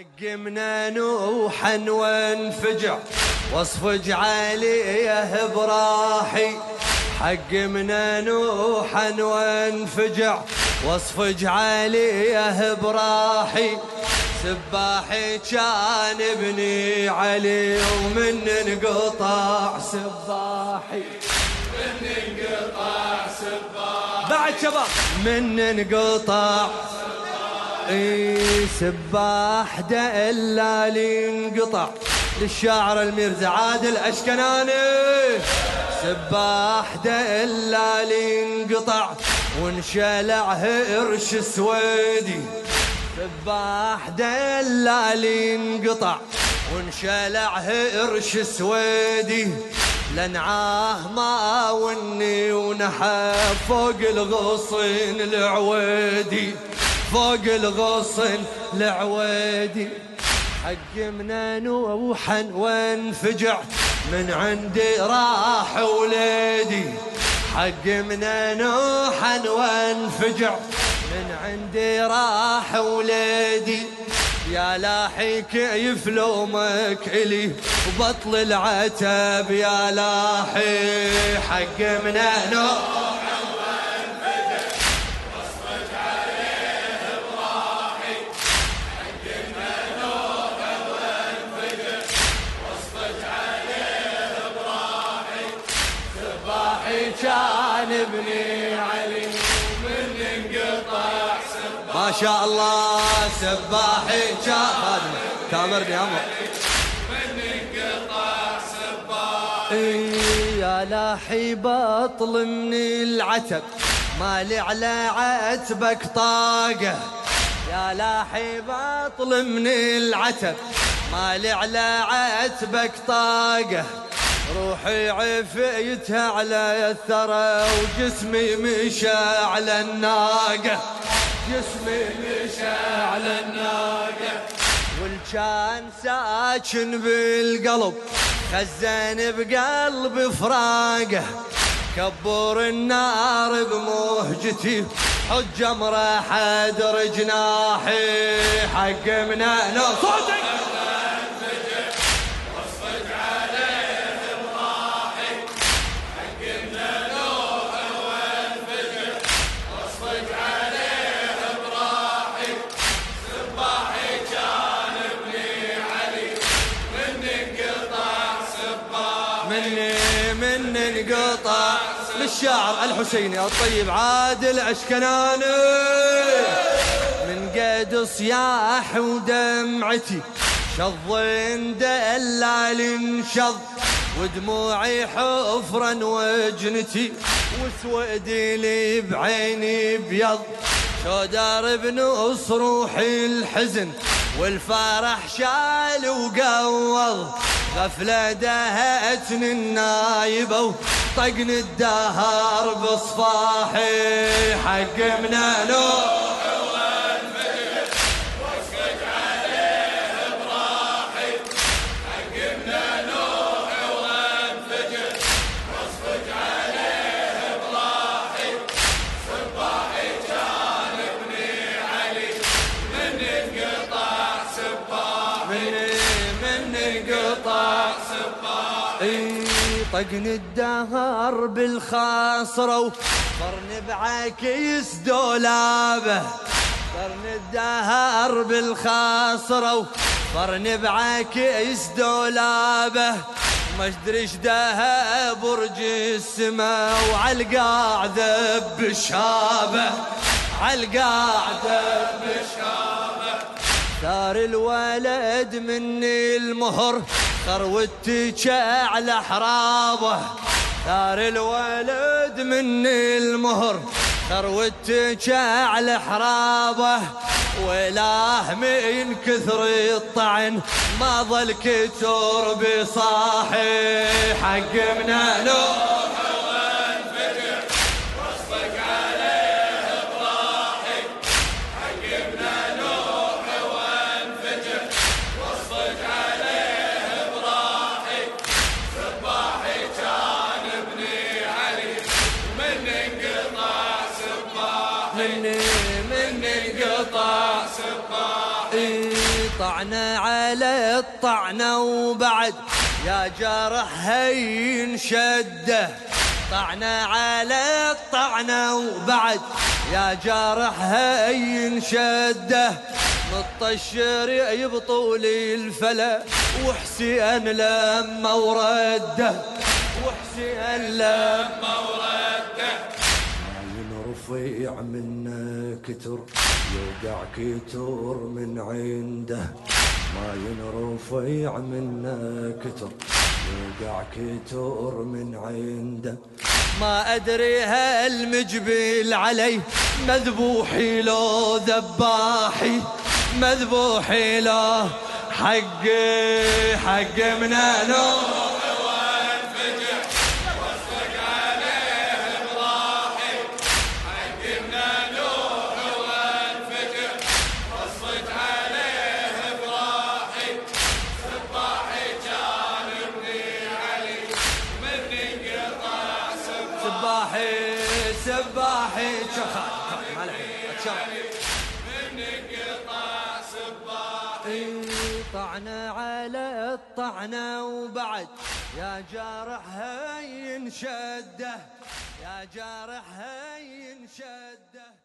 حق من نوحا وانفجع واصفج عليه براحي حق من نوحا وانفجع واصفج عليه براحي سباحي كان ابني علي ومن انقطع سباحي. من انقطع سباحي. بعد شباب من انقطع سباح دلالي انقطع للشاعر الميرزا عادل أشكناني. سباح دلالي انقطع وانشلع هرش سويدي. سباح دلالي انقطع وانشلع هرش سويدي. لنعاه ما وني ونحى فوق الغصن العويدي. فوق الغصن العويدي حق من نوحا وانفجع من عندي راح وليدي حق من نوحا وانفجع من عندي راح وليدي يا لاحي كيف لومك إلي وبطل العتب يا لاحي. حق من نوحا كان ابني علي من انقطع سباحي. ما شاء الله سباحي كان تامرني أمر من انقطع سباحي. يا لاحي بطل من العتب. مالي على عتبك طاقة. يا لاحي بطل من العتب. مالي على عتبك طاقة. روحي عفيتها على الثرى وجسمي مشى على الناقة. جسمي مشى على الناقة. والكان ساكن بالقلب خزن بقلب فراقة. كبر النار بمهجتي حج أمره حدر جناحي. حق من صوتك! من انقطع للشاعر الحسيني الطيب عادل أشكناني. من قد صياح ودمعتي شظين دلال انشظ ودموعي حفرا وجنتي وسودي لي بعيني بيض. شو دار بنص روحي الحزن والفرح شال وقوض. غفلة دهتني النايبة وطقني الدهر بصفاحي. حق من نور طقني الدهر بالخاصرة وفرن بعكيس دولابه. فرن الدهر بالخاصرة وفرن بعكيس دولابه. ما أدري إيش ده برج السما وعالقاع ذب شابه. عالقاع ذب شابه. ثار الولد مني المهر ثروتك على حرابه ثار الولد من المهر ثروتك على حرابه ولا من كثر الطعن ما ظل كتر بصاحي حق من نور. طعنة على الطعنة وبعد يا جرح هين شده. طعنة على الطعنة وبعد يا جرح هين شده. مطشر يبطول الفلا وحسين لما ورده. وحسين لما ورده. ينرفع منه كتر يوقع كتر من عنده. ما ينرفع منه كتر يوقع كتر من عنده. ما أدري هل مجبل علي مذبوحي لو ذباحي مذبوحي لو حقي حقي من نور سباحي سباحي. ما طعنة على الطعنة وبعد. يا جارح هين شده يا جارح هين شده